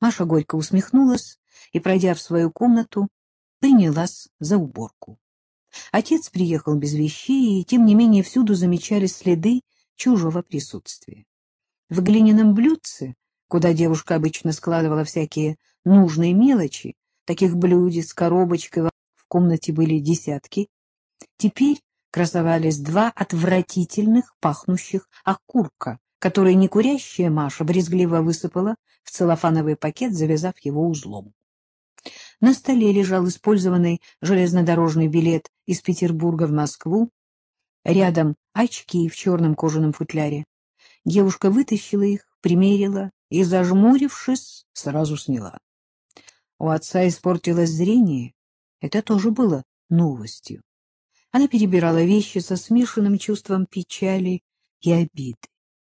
Маша горько усмехнулась и, пройдя в свою комнату, принялась за уборку. Отец приехал без вещей, и, тем не менее, всюду замечались следы чужого присутствия. В глиняном блюдце, куда девушка обычно складывала всякие нужные мелочи, таких блюдец, коробочкой в комнате были десятки, теперь красовались два отвратительных пахнущих окурка, которые некурящая Маша брезгливо высыпала в целлофановый пакет, завязав его узлом. На столе лежал использованный железнодорожный билет из Петербурга в Москву, рядом очки в черном кожаном футляре. Девушка вытащила их, примерила и, зажмурившись, сразу сняла. У отца испортилось зрение. Это тоже было новостью. Она перебирала вещи со смешанным чувством печали и обиды,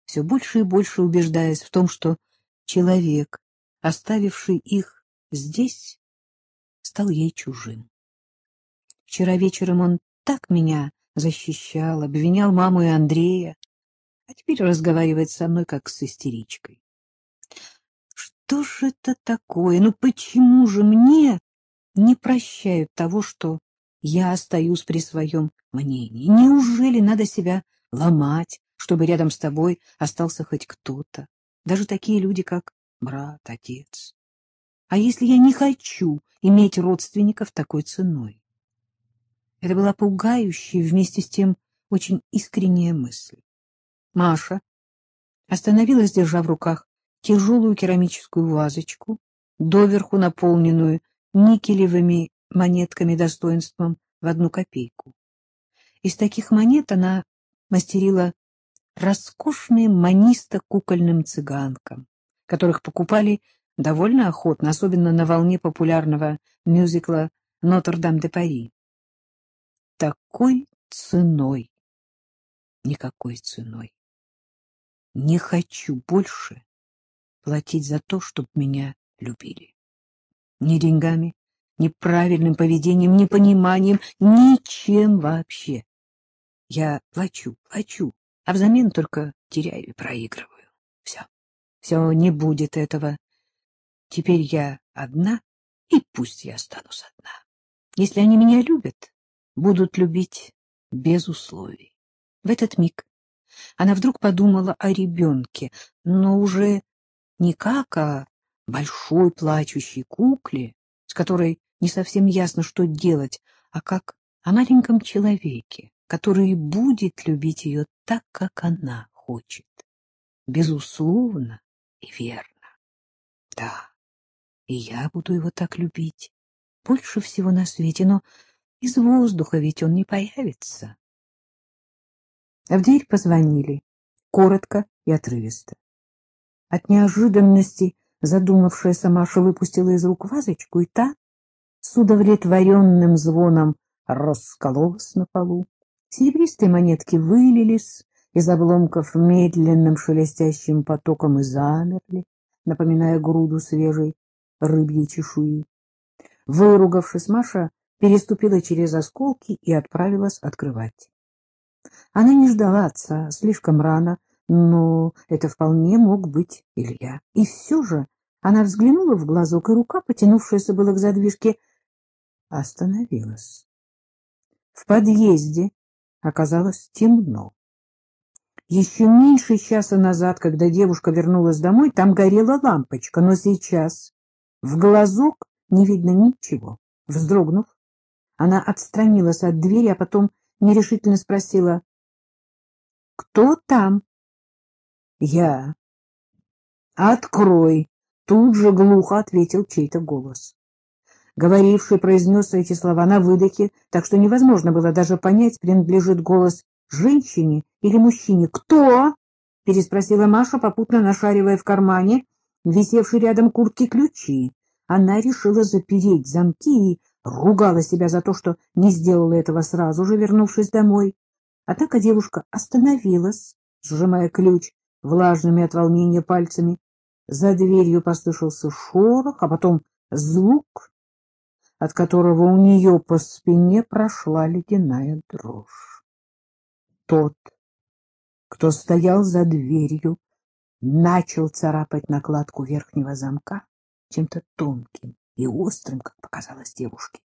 все больше и больше убеждаясь в том, что человек, оставивший их здесь, стал ей чужим. Вчера вечером он так меня защищал, обвинял маму и Андрея, а теперь разговаривает со мной, как с истеричкой. Что же это такое? Ну почему же мне не прощают того, что я остаюсь при своем мнении? Неужели надо себя ломать, чтобы рядом с тобой остался хоть кто-то? Даже такие люди, как брат, отец. А если я не хочу иметь родственников такой ценой? Это была пугающая вместе с тем очень искренняя мысль. Маша остановилась, держа в руках тяжелую керамическую вазочку, доверху наполненную никелевыми монетками достоинством в одну копейку. Из таких монет она мастерила роскошные маниста-кукольным цыганкам, которых покупали довольно охотно, особенно на волне популярного мюзикла «Нотр-Дам-де-Пари». Такой ценой, никакой ценой. Не хочу больше платить за то, чтобы меня любили. Ни деньгами, ни правильным поведением, ни пониманием, ничем вообще. Я плачу, плачу, а взамен только теряю и проигрываю. Все, все, не будет этого. Теперь я одна, и пусть я останусь одна. Если они меня любят, будут любить без условий. В этот миг она вдруг подумала о ребенке, но уже не как о большой плачущей кукле, с которой не совсем ясно, что делать, а как о маленьком человеке, который будет любить ее так, как она хочет. Безусловно и верно. Да, и я буду его так любить. Больше всего на свете, но из воздуха ведь он не появится. В дверь позвонили, коротко и отрывисто. От неожиданности задумавшаяся Маша выпустила из рук вазочку, и та с удовлетворенным звоном раскололась на полу. Серебристые монетки вылились из обломков медленным шелестящим потоком и замерли, напоминая груду свежей рыбьей чешуи. Выругавшись, Маша переступила через осколки и отправилась открывать. Она не ждала отца слишком рано, но это вполне мог быть Илья. И все же она взглянула в глазок, и рука, потянувшаяся была к задвижке, остановилась. В подъезде оказалось темно. Еще меньше часа назад, когда девушка вернулась домой, там горела лампочка, но сейчас в глазок не видно ничего. Вздрогнув, она отстранилась от двери, а потом нерешительно спросила, «Кто там?» «Я». «Открой!» — тут же глухо ответил чей-то голос. Говоривший произнес эти слова на выдохе, так что невозможно было даже понять, принадлежит голос женщине или мужчине. «Кто?» — переспросила Маша, попутно нашаривая в кармане висевший рядом куртки ключи. Она решила запереть замки и ругала себя за то, что не сделала этого сразу же, вернувшись домой. Однако девушка остановилась, сжимая ключ влажными от волнения пальцами. За дверью послышался шорох, а потом звук, от которого у нее по спине прошла ледяная дрожь. Тот, кто стоял за дверью, начал царапать накладку верхнего замка. чем-то тонким и острым, как показалось девушке.